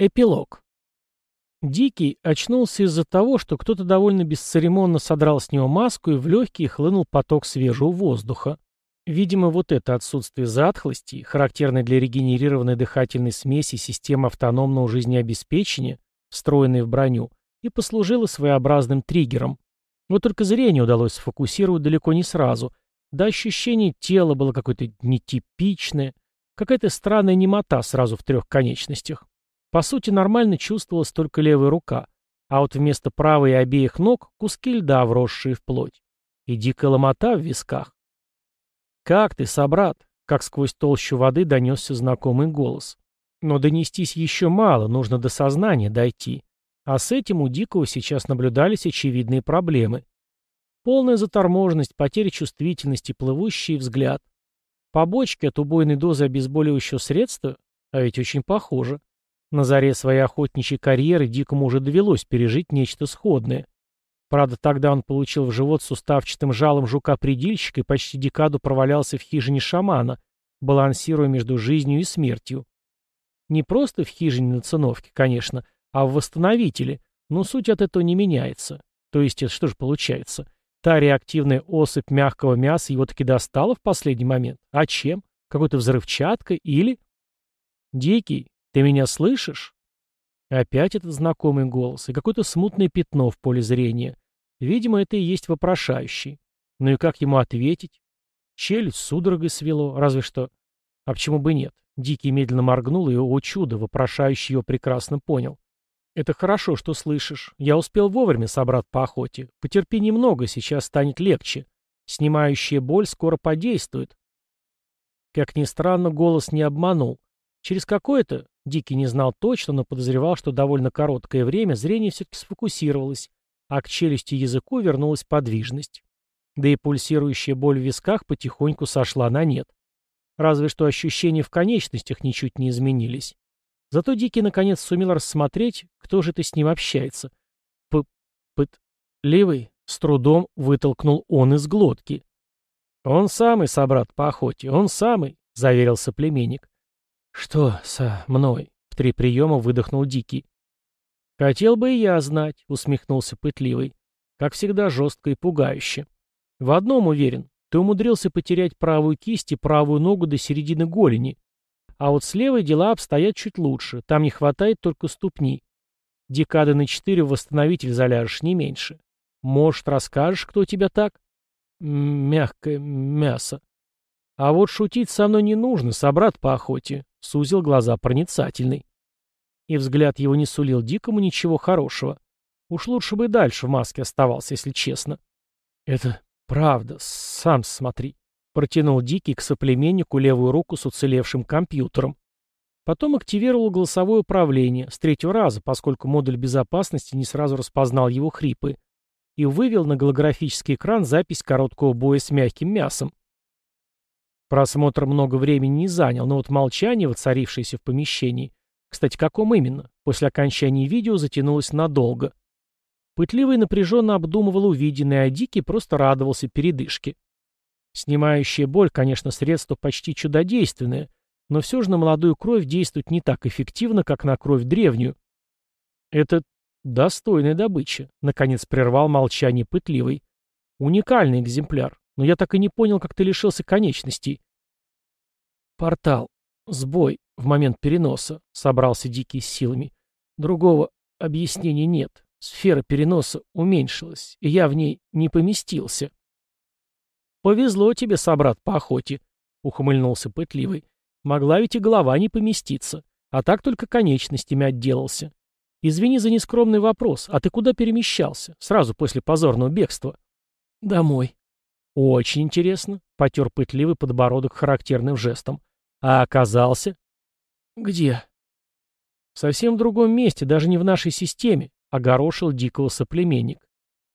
Эпилог. Дикий очнулся из-за того, что кто-то довольно бесцеремонно содрал с него маску и в легкие хлынул поток свежего воздуха. Видимо, вот это отсутствие затхлости, характерное для регенерированной дыхательной смеси системы автономного жизнеобеспечения, встроенной в броню, и послужило своеобразным триггером. Вот только зрение удалось сфокусировать далеко не сразу, да ощущение тела было какое-то нетипичное, какая-то странная немота сразу в трех конечностях. По сути, нормально чувствовалась только левая рука, а вот вместо правой и обеих ног куски льда, вросшие в плоть. И дикая ломота в висках. «Как ты, собрат?» — как сквозь толщу воды донесся знакомый голос. Но донестись еще мало, нужно до сознания дойти. А с этим у Дикого сейчас наблюдались очевидные проблемы. Полная заторможенность, потеря чувствительности, плывущий взгляд. Побочки от убойной дозы обезболивающего средства? А ведь очень похоже. На заре своей охотничьей карьеры Дикому уже довелось пережить нечто сходное. Правда, тогда он получил в живот суставчатым жалом жука-предильщика и почти декаду провалялся в хижине шамана, балансируя между жизнью и смертью. Не просто в хижине на циновке, конечно, а в восстановителе, но суть от этого не меняется. То есть что же получается? Та реактивная особь мягкого мяса его таки достала в последний момент. А чем? Какой-то взрывчаткой или... Дикий, «Ты меня слышишь?» Опять этот знакомый голос и какое-то смутное пятно в поле зрения. Видимо, это и есть вопрошающий. Ну и как ему ответить? Челюсть судорогой свело, разве что... А почему бы нет? Дикий медленно моргнул, и, о чудо, вопрошающий его прекрасно понял. «Это хорошо, что слышишь. Я успел вовремя, собрат по охоте. Потерпи немного, сейчас станет легче. Снимающая боль скоро подействует». Как ни странно, голос не обманул. Через какое-то, Дикий не знал точно, но подозревал, что довольно короткое время зрение все-таки сфокусировалось, а к челюсти и языку вернулась подвижность. Да и пульсирующая боль в висках потихоньку сошла на нет. Разве что ощущения в конечностях ничуть не изменились. Зато Дикий наконец сумел рассмотреть, кто же ты с ним общается. П... Пыт... Левый с трудом вытолкнул он из глотки. «Он самый, собрат по охоте, он самый», — заверил соплеменник. «Что со мной?» — в три приема выдохнул Дикий. «Хотел бы и я знать», — усмехнулся пытливый. Как всегда, жестко и пугающе. «В одном уверен. Ты умудрился потерять правую кисть и правую ногу до середины голени. А вот с левой дела обстоят чуть лучше. Там не хватает только ступни. Декады на четыре в восстановитель заляжешь не меньше. Может, расскажешь, кто тебя так?» «Мягкое мясо», а вот шутить со мной не нужно, собрат по охоте, сузил глаза проницательный. И взгляд его не сулил дикому ничего хорошего. Уж лучше бы и дальше в маске оставался, если честно. Это правда, сам смотри. Протянул Дикий к соплеменнику левую руку с уцелевшим компьютером. Потом активировал голосовое управление, с третьего раза, поскольку модуль безопасности не сразу распознал его хрипы, и вывел на голографический экран запись короткого боя с мягким мясом. Просмотр много времени не занял, но вот молчание, воцарившееся в помещении, кстати, каком именно, после окончания видео затянулось надолго. Пытливый напряженно обдумывал увиденное, а Дикий просто радовался передышке. Снимающая боль, конечно, средство почти чудодейственное, но все же на молодую кровь действует не так эффективно, как на кровь древнюю. Это достойная добыча, наконец прервал молчание пытливый. Уникальный экземпляр, но я так и не понял, как ты лишился конечностей. Портал. Сбой в момент переноса. Собрался Дикий с силами. Другого объяснения нет. Сфера переноса уменьшилась, и я в ней не поместился. «Повезло тебе, собрат, по охоте», — ухмыльнулся пытливый. «Могла ведь и голова не поместиться, а так только конечностями отделался. Извини за нескромный вопрос, а ты куда перемещался, сразу после позорного бегства?» «Домой», «Очень интересно», — потер пытливый подбородок характерным жестом. «А оказался?» «Где?» «Совсем в другом месте, даже не в нашей системе», — огорошил дикого соплеменник.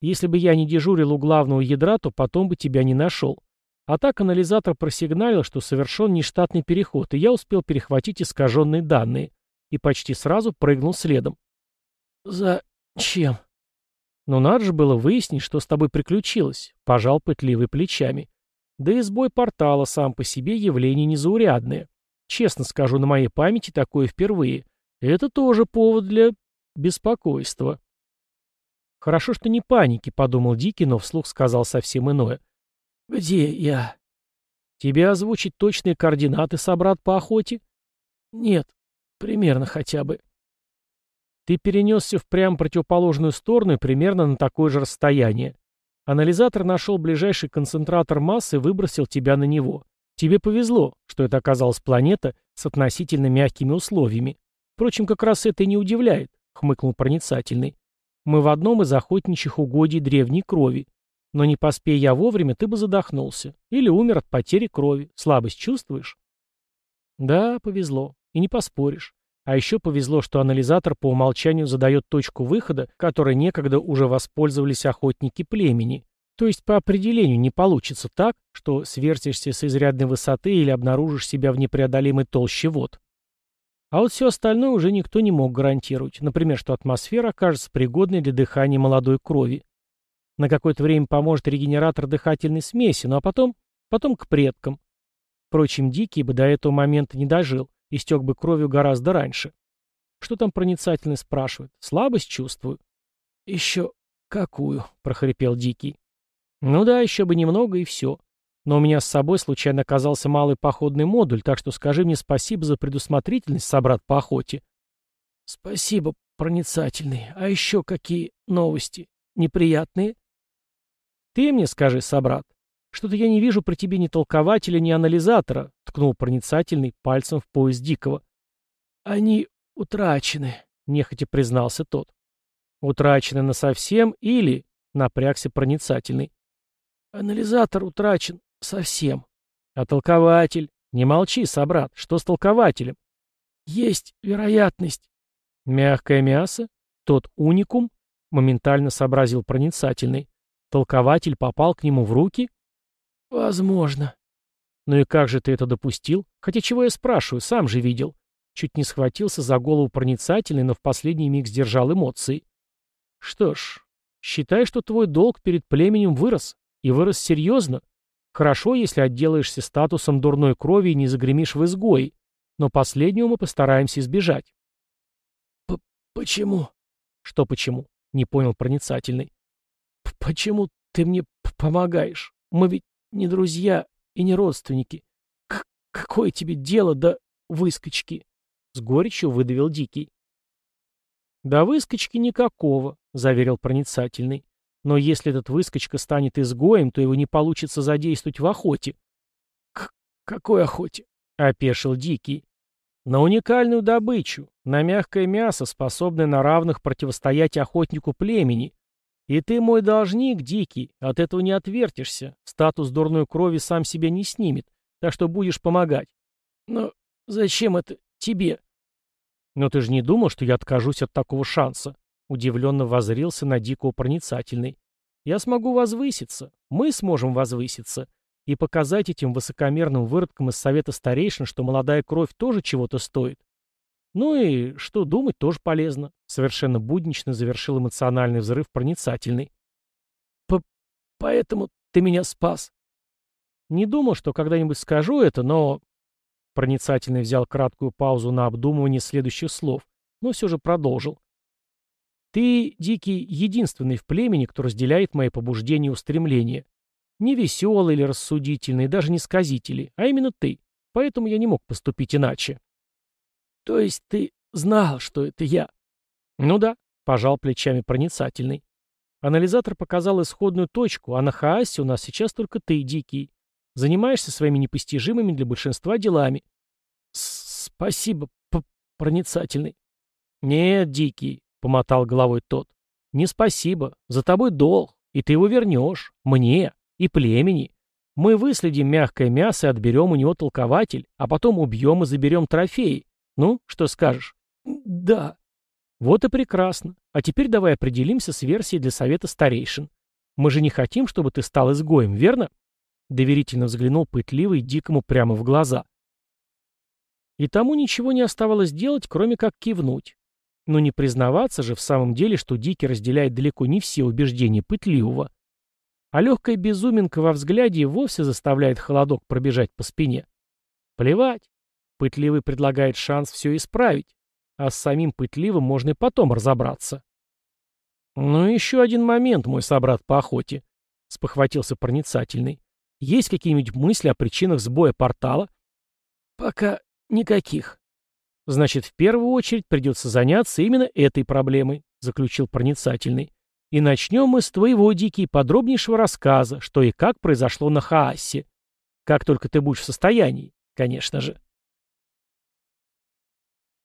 «Если бы я не дежурил у главного ядра, то потом бы тебя не нашел. А так анализатор просигналил, что совершен нештатный переход, и я успел перехватить искаженные данные. И почти сразу прыгнул следом». «Зачем?» Но надо же было выяснить, что с тобой приключилось, пожал пытливый плечами. Да и сбой портала сам по себе явление незаурядное. Честно скажу, на моей памяти такое впервые. Это тоже повод для беспокойства. Хорошо, что не паники, подумал Дикий, но вслух сказал совсем иное. Где я? Тебе озвучить точные координаты, собрат по охоте? Нет, примерно хотя бы. Ты перенесся в прям противоположную сторону и примерно на такое же расстояние. Анализатор нашел ближайший концентратор массы и выбросил тебя на него. Тебе повезло, что это оказалась планета с относительно мягкими условиями. Впрочем, как раз это и не удивляет, хмыкнул проницательный. Мы в одном из охотничьих угодий древней крови. Но не поспей я вовремя, ты бы задохнулся. Или умер от потери крови. Слабость чувствуешь? Да, повезло. И не поспоришь. А еще повезло, что анализатор по умолчанию задает точку выхода, которой некогда уже воспользовались охотники племени. То есть по определению не получится так, что свертишься с изрядной высоты или обнаружишь себя в непреодолимой толще вод. А вот все остальное уже никто не мог гарантировать. Например, что атмосфера окажется пригодной для дыхания молодой крови. На какое-то время поможет регенератор дыхательной смеси, ну а потом, потом к предкам. Впрочем, Дикий бы до этого момента не дожил, истек бы кровью гораздо раньше. Что там проницательный спрашивает? Слабость чувствую. Еще какую? прохрипел Дикий. Ну да, еще бы немного и все. Но у меня с собой случайно оказался малый походный модуль, так что скажи мне спасибо за предусмотрительность, собрат по охоте. Спасибо, проницательный. А еще какие новости? Неприятные? Ты мне скажи, собрат. Что-то я не вижу при тебе ни толкователя, ни анализатора, ткнул проницательный пальцем в пояс Дикого. Они утрачены, нехотя признался тот. Утрачены насовсем или... Напрягся проницательный. Анализатор утрачен, Совсем. А толкователь? Не молчи, собрат. Что с толкователем? Есть вероятность. Мягкое мясо? Тот уникум? Моментально сообразил проницательный. Толкователь попал к нему в руки? Возможно. Ну и как же ты это допустил? Хотя чего я спрашиваю, сам же видел. Чуть не схватился за голову проницательный, но в последний миг сдержал эмоции. Что ж, считай, что твой долг перед племенем вырос. И вырос серьезно. Хорошо, если отделаешься статусом дурной крови и не загремишь в изгои, но последнего мы постараемся избежать. П «Почему?» «Что почему?» — не понял проницательный. «Почему ты мне помогаешь? Мы ведь не друзья и не родственники. К какое тебе дело до выскочки?» С горечью выдавил Дикий. «Да выскочки никакого», — заверил проницательный. Но если этот выскочка станет изгоем, то его не получится задействовать в охоте. «К какой охоте?» — опешил Дикий. «На уникальную добычу, на мягкое мясо, способное на равных противостоять охотнику племени. И ты мой должник, Дикий, от этого не отвертишься. Статус дурной крови сам себя не снимет, так что будешь помогать. Но зачем это тебе?» «Но ты же не думал, что я откажусь от такого шанса?» Удивленно возрился на Дикого проницательный. «Я смогу возвыситься. Мы сможем возвыситься. И показать этим высокомерным выродкам из Совета Старейшин, что молодая кровь тоже чего-то стоит. Ну и что думать тоже полезно». Совершенно буднично завершил эмоциональный взрыв проницательный. П «Поэтому ты меня спас». Не думал, что когда-нибудь скажу это, но... Проницательный взял краткую паузу на обдумывание следующих слов, но все же продолжил. Ты, Дикий, единственный в племени, кто разделяет мои побуждения и устремления. Не веселый или рассудительный, даже не сказитель, а именно ты. Поэтому я не мог поступить иначе. То есть ты знал, что это я? Ну да, пожал плечами проницательный. Анализатор показал исходную точку, а на Хаасе у нас сейчас только ты, Дикий. Занимаешься своими непостижимыми для большинства делами. Спасибо, проницательный. Нет, Дикий, — помотал головой тот. «Не спасибо. За тобой долг, и ты его вернешь. Мне и племени. Мы выследим мягкое мясо и отберем у него толкователь, а потом убьем и заберем трофеи. Ну, что скажешь?» «Да». «Вот и прекрасно. А теперь давай определимся с версией для совета старейшин. Мы же не хотим, чтобы ты стал изгоем, верно?» Доверительно взглянул пытливый дикому прямо в глаза. И тому ничего не оставалось делать, кроме как кивнуть. Но не признаваться же в самом деле, что Дикий разделяет далеко не все убеждения пытливого. А легкая безуминка во взгляде вовсе заставляет холодок пробежать по спине. Плевать. Пытливый предлагает шанс все исправить. а с самим пытливым можно и потом разобраться. «Ну еще один момент, мой собрат по охоте», — спохватился проницательный. «Есть какие-нибудь мысли о причинах сбоя портала?» «Пока никаких». «Значит, в первую очередь придется заняться именно этой проблемой», — заключил проницательный. «И начнем мы с твоего, Дикий, подробнейшего рассказа, что и как произошло на Хаасе. Как только ты будешь в состоянии, конечно же».